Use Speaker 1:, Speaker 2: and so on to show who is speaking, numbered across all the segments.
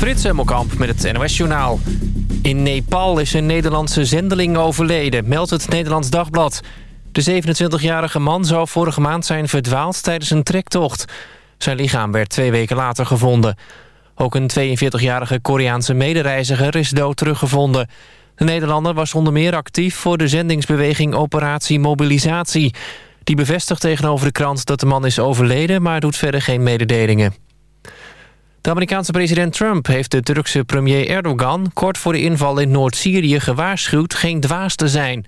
Speaker 1: Frits Hemmelkamp met het NOS Journaal. In Nepal is een Nederlandse zendeling overleden, meldt het Nederlands Dagblad. De 27-jarige man zou vorige maand zijn verdwaald tijdens een trektocht. Zijn lichaam werd twee weken later gevonden. Ook een 42-jarige Koreaanse medereiziger is dood teruggevonden. De Nederlander was onder meer actief voor de zendingsbeweging Operatie Mobilisatie. Die bevestigt tegenover de krant dat de man is overleden... maar doet verder geen mededelingen. De Amerikaanse president Trump heeft de Turkse premier Erdogan... kort voor de inval in Noord-Syrië gewaarschuwd geen dwaas te zijn.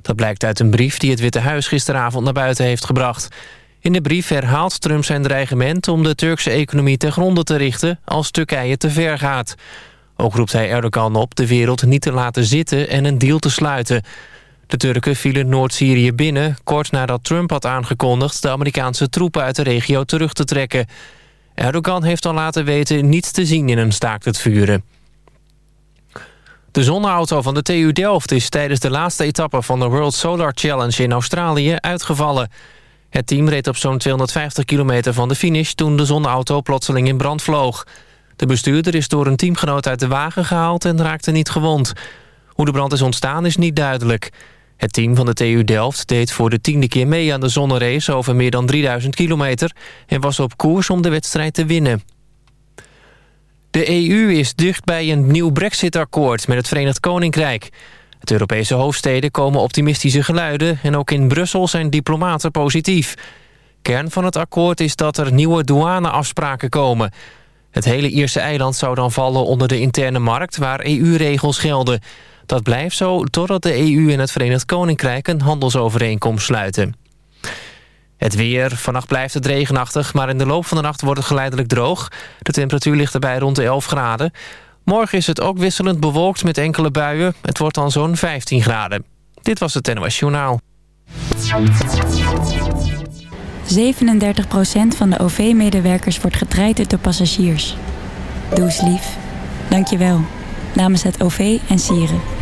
Speaker 1: Dat blijkt uit een brief die het Witte Huis gisteravond naar buiten heeft gebracht. In de brief herhaalt Trump zijn dreigement om de Turkse economie ten gronde te richten... als Turkije te ver gaat. Ook roept hij Erdogan op de wereld niet te laten zitten en een deal te sluiten. De Turken vielen Noord-Syrië binnen... kort nadat Trump had aangekondigd de Amerikaanse troepen uit de regio terug te trekken... Erdogan heeft al laten weten niets te zien in een staakt het vuren. De zonneauto van de TU Delft is tijdens de laatste etappe van de World Solar Challenge in Australië uitgevallen. Het team reed op zo'n 250 kilometer van de finish toen de zonneauto plotseling in brand vloog. De bestuurder is door een teamgenoot uit de wagen gehaald en raakte niet gewond. Hoe de brand is ontstaan is niet duidelijk. Het team van de TU Delft deed voor de tiende keer mee aan de zonnerace over meer dan 3000 kilometer... en was op koers om de wedstrijd te winnen. De EU is dicht bij een nieuw brexit-akkoord met het Verenigd Koninkrijk. Het Europese hoofdsteden komen optimistische geluiden... en ook in Brussel zijn diplomaten positief. Kern van het akkoord is dat er nieuwe douaneafspraken komen. Het hele Ierse eiland zou dan vallen onder de interne markt... waar EU-regels gelden... Dat blijft zo totdat de EU en het Verenigd Koninkrijk een handelsovereenkomst sluiten. Het weer. Vannacht blijft het regenachtig, maar in de loop van de nacht wordt het geleidelijk droog. De temperatuur ligt erbij rond de 11 graden. Morgen is het ook wisselend bewolkt met enkele buien. Het wordt dan zo'n 15 graden. Dit was het NOS Journaal.
Speaker 2: 37% van de OV-medewerkers wordt getraind door passagiers. Doe lief. Dank je wel. Namens het OV en Sieren.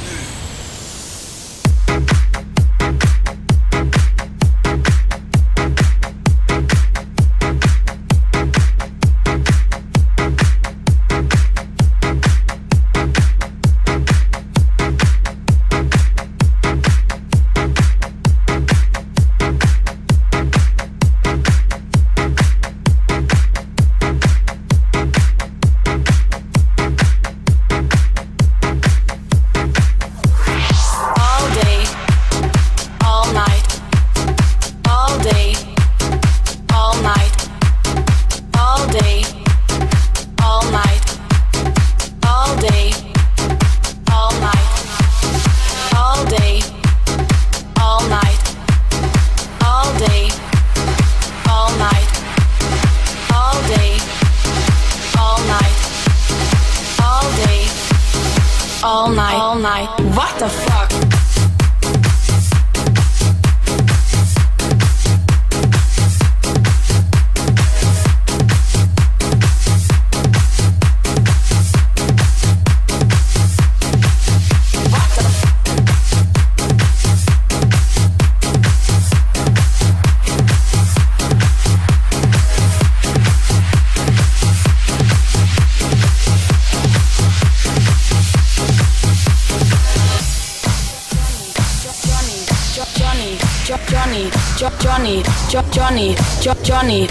Speaker 3: Johnny, jo Johnny,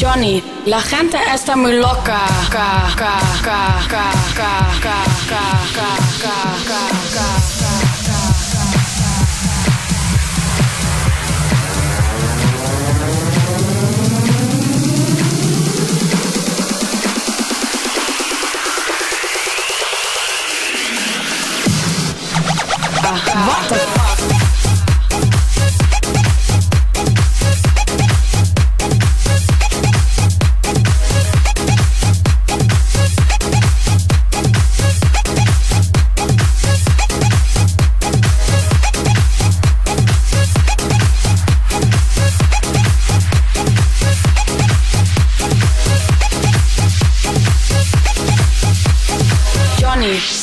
Speaker 3: Johnny, la gente está muy loca.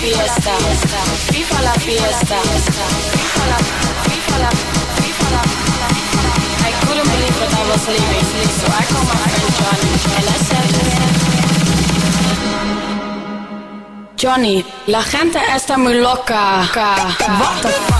Speaker 3: Fiesta, FIFA la fiesta, FIFA la, FIFA la, la. I couldn't believe that I was leaving, so I called my friend Johnny and I. Johnny, la gente está muy loca. What the fuck?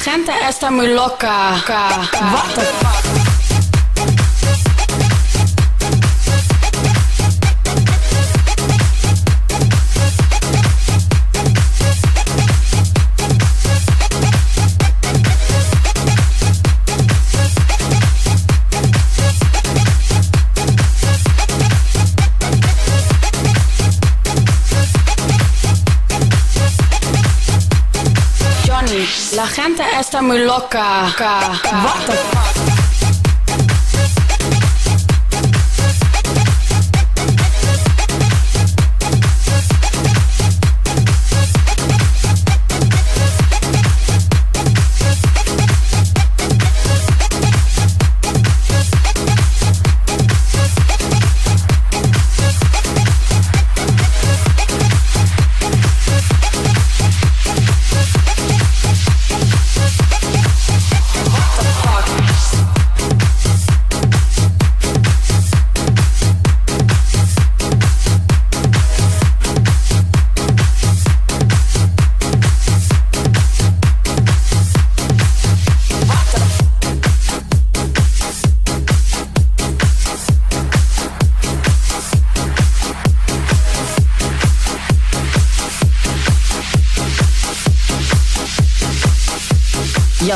Speaker 3: Gente está muy loca. What the fuck? La gente está muy loca. What the fuck?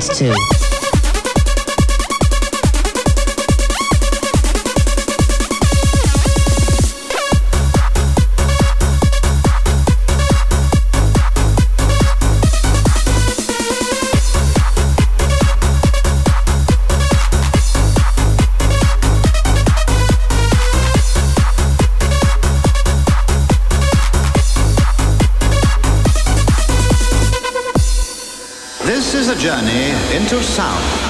Speaker 4: nice too. Journey into sound.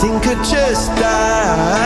Speaker 5: think I just died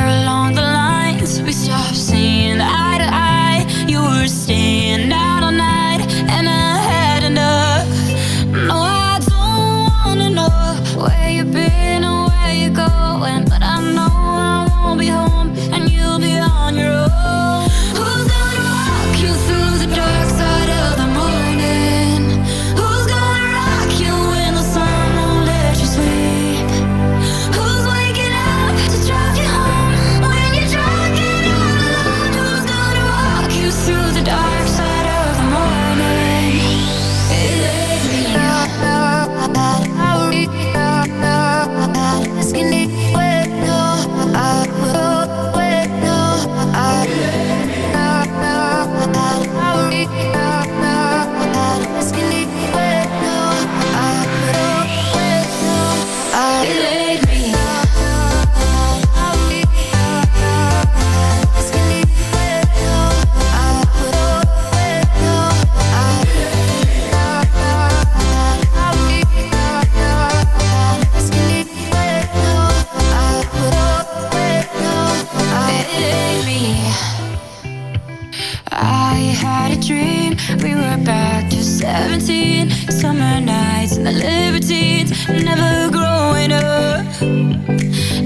Speaker 4: seventeen Summer nights and the libertines Never growing up.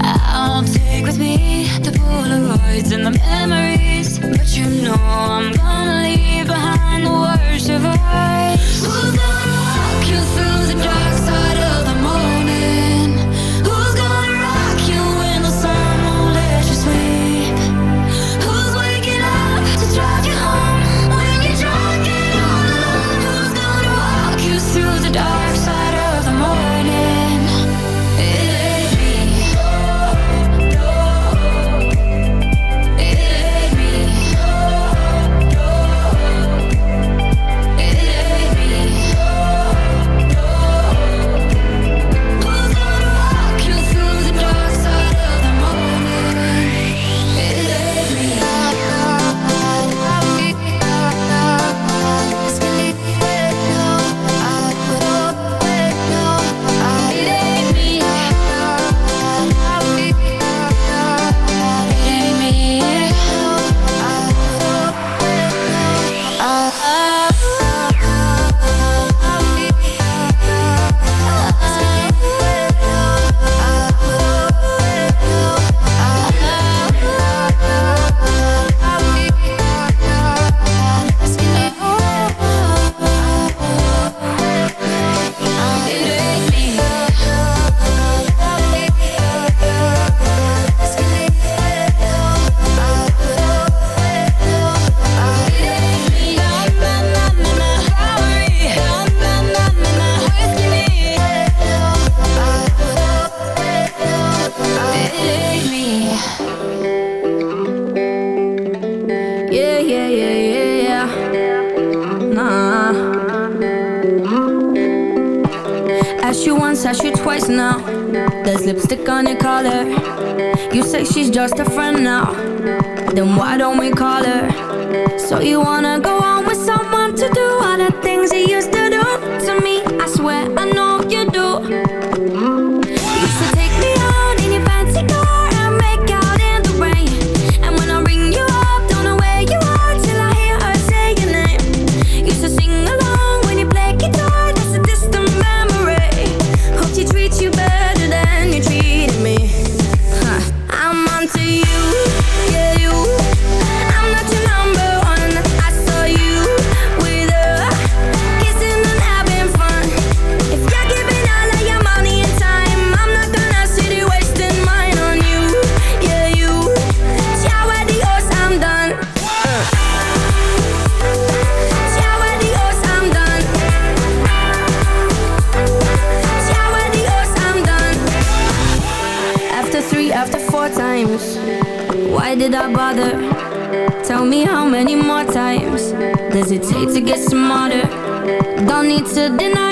Speaker 4: I'll take with me the Polaroids and the memories But you know I'm gonna leave behind the worst of us.
Speaker 6: voice now. There's lipstick on your collar. You say she's just a friend now. Then why don't we call her? So you wanna go on with someone to do all the things he used to do to me? to deny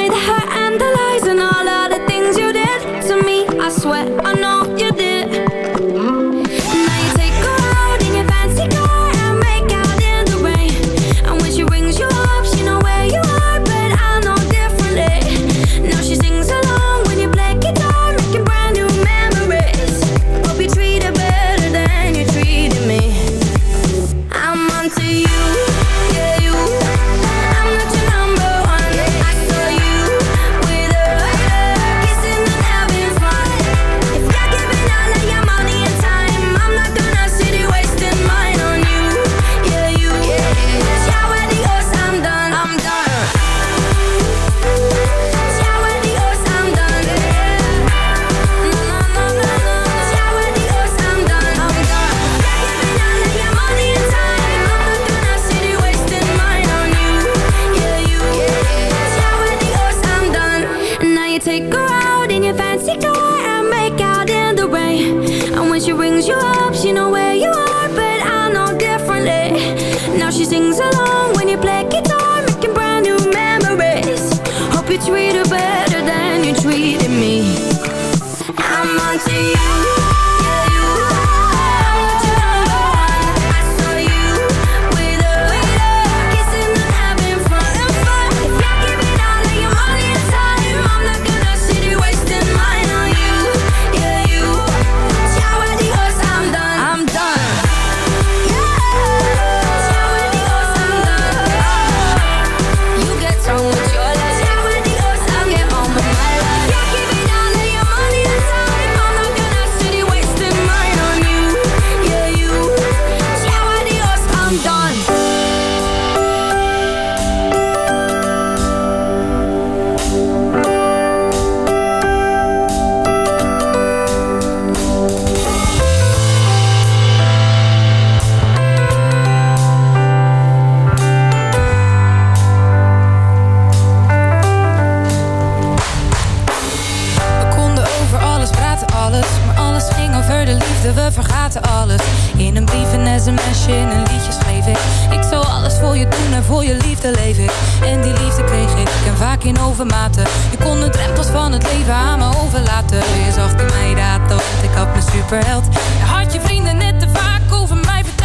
Speaker 7: alles. In een brief, een sms'je, in een liedje schreef ik. Ik zou alles voor je doen en voor je liefde leef ik. En die liefde kreeg ik, en vaak in overmaten. Je kon de drempels van het leven aan me overlaten. Je zag in mij dat, want ik had mijn superheld. Je had je vrienden net te vaak over mij verteld.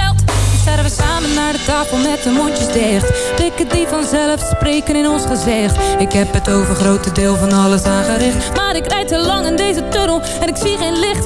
Speaker 7: Nu we samen naar de tafel met de mondjes dicht. Blikken die vanzelf spreken in ons gezicht. Ik heb het over grote deel van alles aangericht. Maar ik rijd te lang in deze tunnel en ik zie geen licht.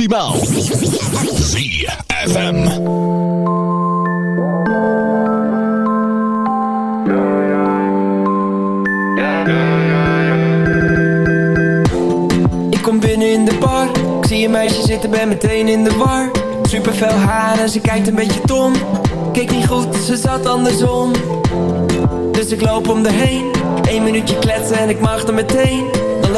Speaker 8: Optimaal. ZFM.
Speaker 9: Ik kom binnen in de bar. Ik zie een meisje zitten, ben meteen in de war. Super fel haar en ze kijkt een beetje tom Keek niet goed, ze zat andersom. Dus ik loop om de heen. Eén minuutje kletsen en ik mag er meteen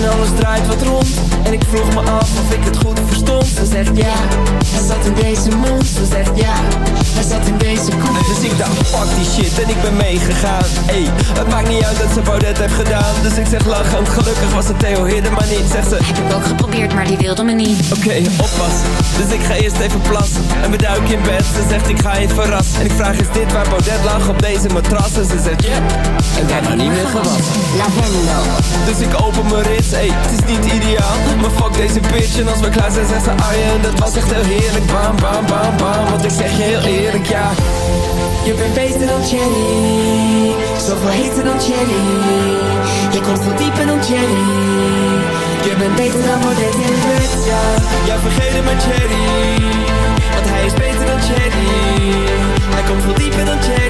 Speaker 9: En alles draait wat rond. En ik vroeg me af of ik het goed verstond. Ze zegt ja Hij zat in deze mond. Ze zegt ja Hij zat in deze koek Dus ik dacht fuck die shit en ik ben meegegaan. Ey, het maakt niet uit dat ze Baudet heeft gedaan. Dus ik zeg lachend Gelukkig was het Theo Hidden maar niet Zegt ze.
Speaker 10: Heb ik ook geprobeerd, maar die wilde me niet.
Speaker 9: Oké, oppassen Dus ik ga eerst even plassen En we duiken in bed. Ze zegt ik ga je verrassen. En ik vraag is dit waar Baudet lag op deze matras? En ze zegt ja. En daarna niet meer gewassen.
Speaker 10: Lavendel.
Speaker 9: dus ik open mijn rits, ey, het is niet ideaal Maar fuck deze bitch. En als we klaar zijn zegt ze Arjen Dat was echt heel heerlijk, bam, bam, bam, bam. Want Ik zeg je heel eerlijk, ja. Je bent beter dan Jenny. Zoveel heter dan Jenny. Je komt veel dieper dan Jenny. Je bent beter dan Baudet in bed, ja. Ja, vergeet het maar Jenny. Want hij is beter dan Jenny. Hij komt veel dieper dan Jenny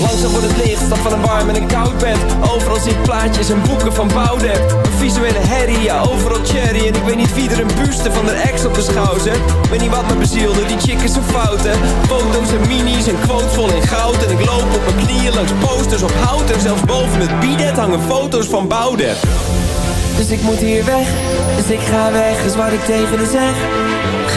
Speaker 9: Langzaam wordt het licht, stap van een warm en een koud bed. Overal ik plaatjes en boeken van Boudewijn Een visuele herrie, ja overal cherry. En ik weet niet wie er een buste van de ex op de schouw zet Weet niet wat me bezielde, die chick is zo fout hè Foto's en minis en quotes vol in goud. En ik loop op mijn knieën langs posters op hout. En zelfs boven het bidet hangen foto's van Boudewijn dus ik moet hier weg, dus ik ga weg, is wat ik tegen haar zeg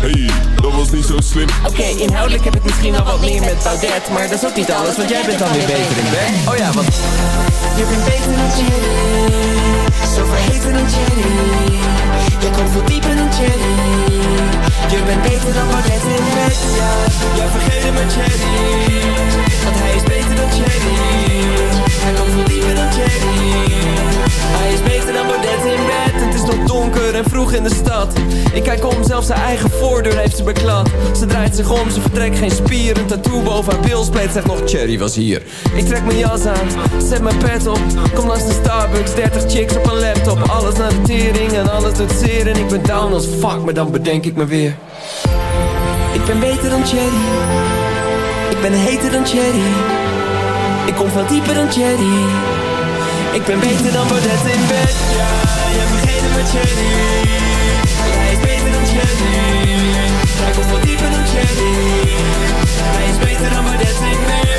Speaker 11: Hey, dat was niet zo slim.
Speaker 9: Oké, inhoudelijk heb ik misschien wel wat meer met Baudet Maar dat is ook niet alles, want jij bent dan weer beter in bed. Oh ja, want Je bent beter dan Jenny Zo verheven dan Jenny Je komt veel dieper dan Jenny Je bent beter dan Baudet in bed, ja vergeet het maar Jenny Want hij is beter dan Jenny Hij komt veel dieper dan Jenny Hij is beter dan Baudet in bed Het is nog donker en vroeg in de stad. Ik kijk om, zelfs zijn eigen voordeur heeft ze beklad. Ze draait zich om, ze vertrekt geen spier. Een tattoo boven haar bilspleet zegt nog Cherry was hier. Ik trek mijn jas aan, zet mijn pet op. Kom langs de Starbucks, 30 chicks op een laptop. Alles naar de tering en alles doet En ik ben down als fuck, maar dan bedenk ik me weer. Ik ben beter dan Cherry Ik ben heter dan Cherry Ik kom veel dieper dan Cherry Ik ben beter dan Baudet in bed. Ja, hebt vergeten met Cherry Hij is beter dan Cherry Hij komt veel dieper dan Cherry Hij is beter dan Baudet in bed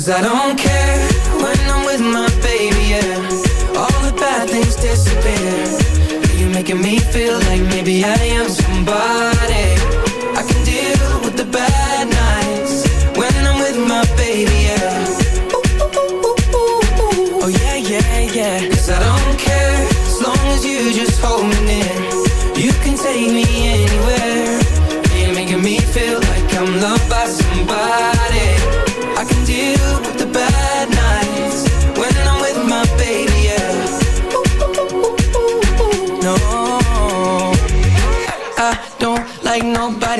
Speaker 12: Cause I don't care when I'm with my baby, yeah. All the bad things disappear. You're making me feel like maybe I am somebody. I can deal with the bad nights when I'm with my baby, yeah. Oh yeah, yeah, yeah. Cause I don't care as long as you just hold me near. You can take me anywhere. You're making me feel like I'm loved by